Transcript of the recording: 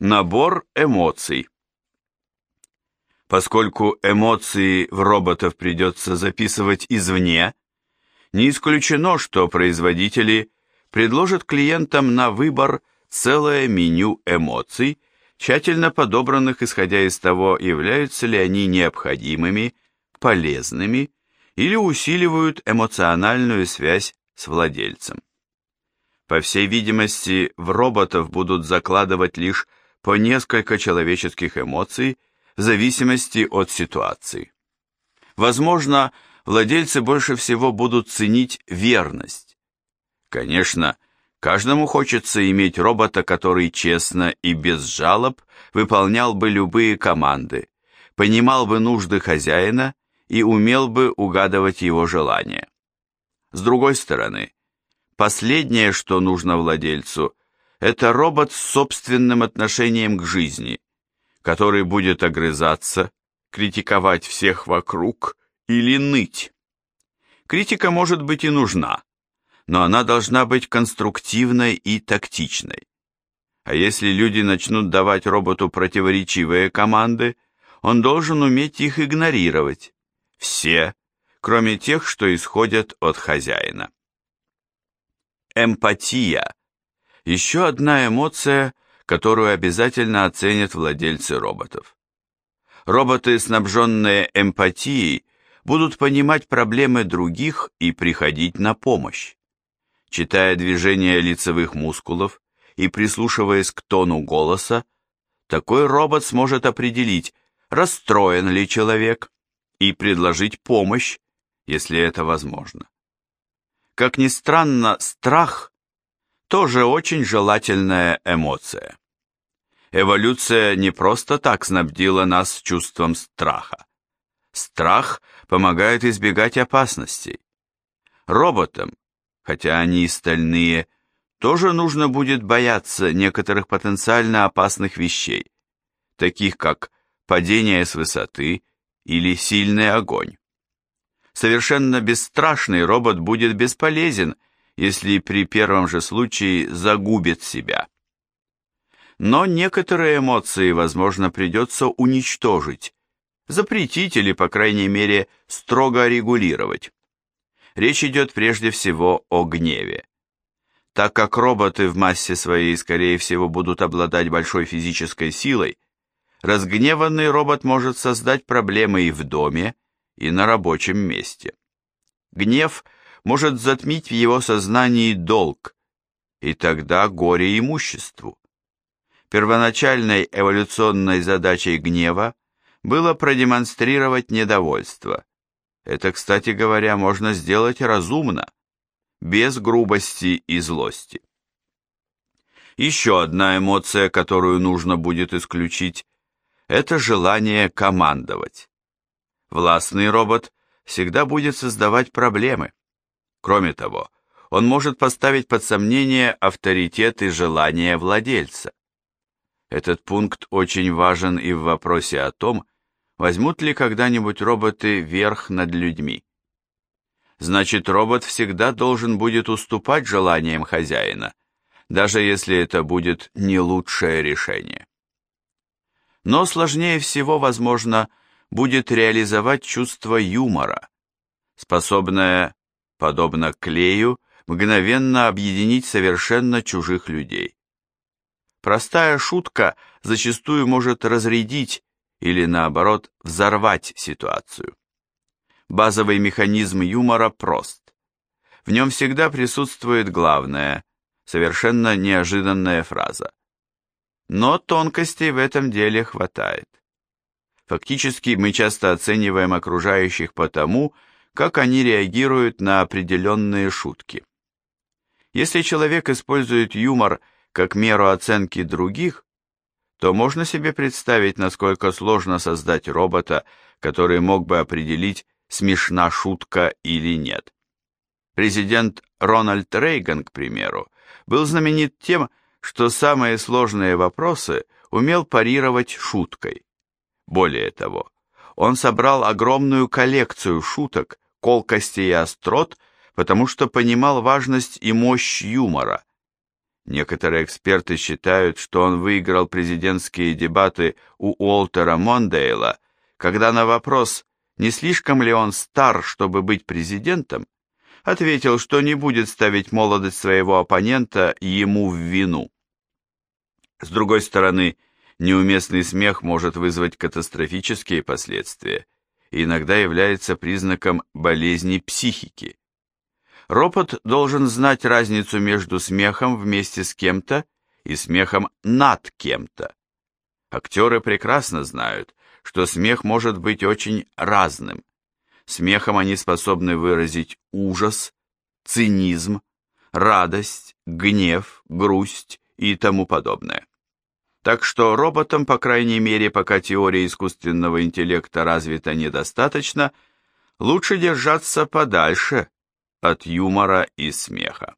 Набор эмоций. Поскольку эмоции в роботов придется записывать извне, не исключено, что производители предложат клиентам на выбор целое меню эмоций, тщательно подобранных исходя из того, являются ли они необходимыми, полезными или усиливают эмоциональную связь с владельцем. По всей видимости, в роботов будут закладывать лишь по несколько человеческих эмоций в зависимости от ситуации. Возможно, владельцы больше всего будут ценить верность. Конечно, каждому хочется иметь робота, который честно и без жалоб выполнял бы любые команды, понимал бы нужды хозяина и умел бы угадывать его желания. С другой стороны, последнее, что нужно владельцу, это робот с собственным отношением к жизни, который будет огрызаться, критиковать всех вокруг или ныть. Критика может быть и нужна, но она должна быть конструктивной и тактичной. А если люди начнут давать роботу противоречивые команды, он должен уметь их игнорировать. Все, кроме тех, что исходят от хозяина. Эмпатия еще одна эмоция, которую обязательно оценят владельцы роботов. Роботы, снабженные эмпатией, будут понимать проблемы других и приходить на помощь. Читая движения лицевых мускулов и прислушиваясь к тону голоса, такой робот сможет определить, расстроен ли человек, и предложить помощь, если это возможно. Как ни странно, страх тоже очень желательная эмоция. Эволюция не просто так снабдила нас чувством страха. Страх помогает избегать опасностей. Роботам, хотя они и стальные, тоже нужно будет бояться некоторых потенциально опасных вещей, таких как падение с высоты или сильный огонь. Совершенно бесстрашный робот будет бесполезен, если при первом же случае загубит себя. Но некоторые эмоции, возможно, придется уничтожить, запретить или, по крайней мере, строго регулировать. Речь идет прежде всего о гневе. Так как роботы в массе своей, скорее всего, будут обладать большой физической силой, разгневанный робот может создать проблемы и в доме, и на рабочем месте. Гнев – может затмить в его сознании долг, и тогда горе имуществу. Первоначальной эволюционной задачей гнева было продемонстрировать недовольство. Это, кстати говоря, можно сделать разумно, без грубости и злости. Еще одна эмоция, которую нужно будет исключить, это желание командовать. Властный робот всегда будет создавать проблемы. Кроме того, он может поставить под сомнение авторитет и желание владельца. Этот пункт очень важен и в вопросе о том, возьмут ли когда-нибудь роботы верх над людьми. Значит, робот всегда должен будет уступать желаниям хозяина, даже если это будет не лучшее решение. Но сложнее всего, возможно, будет реализовать чувство юмора, способное подобно клею, мгновенно объединить совершенно чужих людей. Простая шутка зачастую может разрядить или, наоборот, взорвать ситуацию. Базовый механизм юмора прост. В нем всегда присутствует главное, совершенно неожиданная фраза. Но тонкостей в этом деле хватает. Фактически мы часто оцениваем окружающих по тому, как они реагируют на определенные шутки. Если человек использует юмор как меру оценки других, то можно себе представить, насколько сложно создать робота, который мог бы определить, смешна шутка или нет. Президент Рональд Рейган, к примеру, был знаменит тем, что самые сложные вопросы умел парировать шуткой. Более того, он собрал огромную коллекцию шуток, колкостей и острот, потому что понимал важность и мощь юмора. Некоторые эксперты считают, что он выиграл президентские дебаты у Уолтера Мондейла, когда на вопрос, не слишком ли он стар, чтобы быть президентом, ответил, что не будет ставить молодость своего оппонента ему в вину. С другой стороны, неуместный смех может вызвать катастрофические последствия иногда является признаком болезни психики. Ропот должен знать разницу между смехом вместе с кем-то и смехом над кем-то. Актеры прекрасно знают, что смех может быть очень разным. Смехом они способны выразить ужас, цинизм, радость, гнев, грусть и тому подобное. Так что роботам, по крайней мере, пока теория искусственного интеллекта развита недостаточно, лучше держаться подальше от юмора и смеха.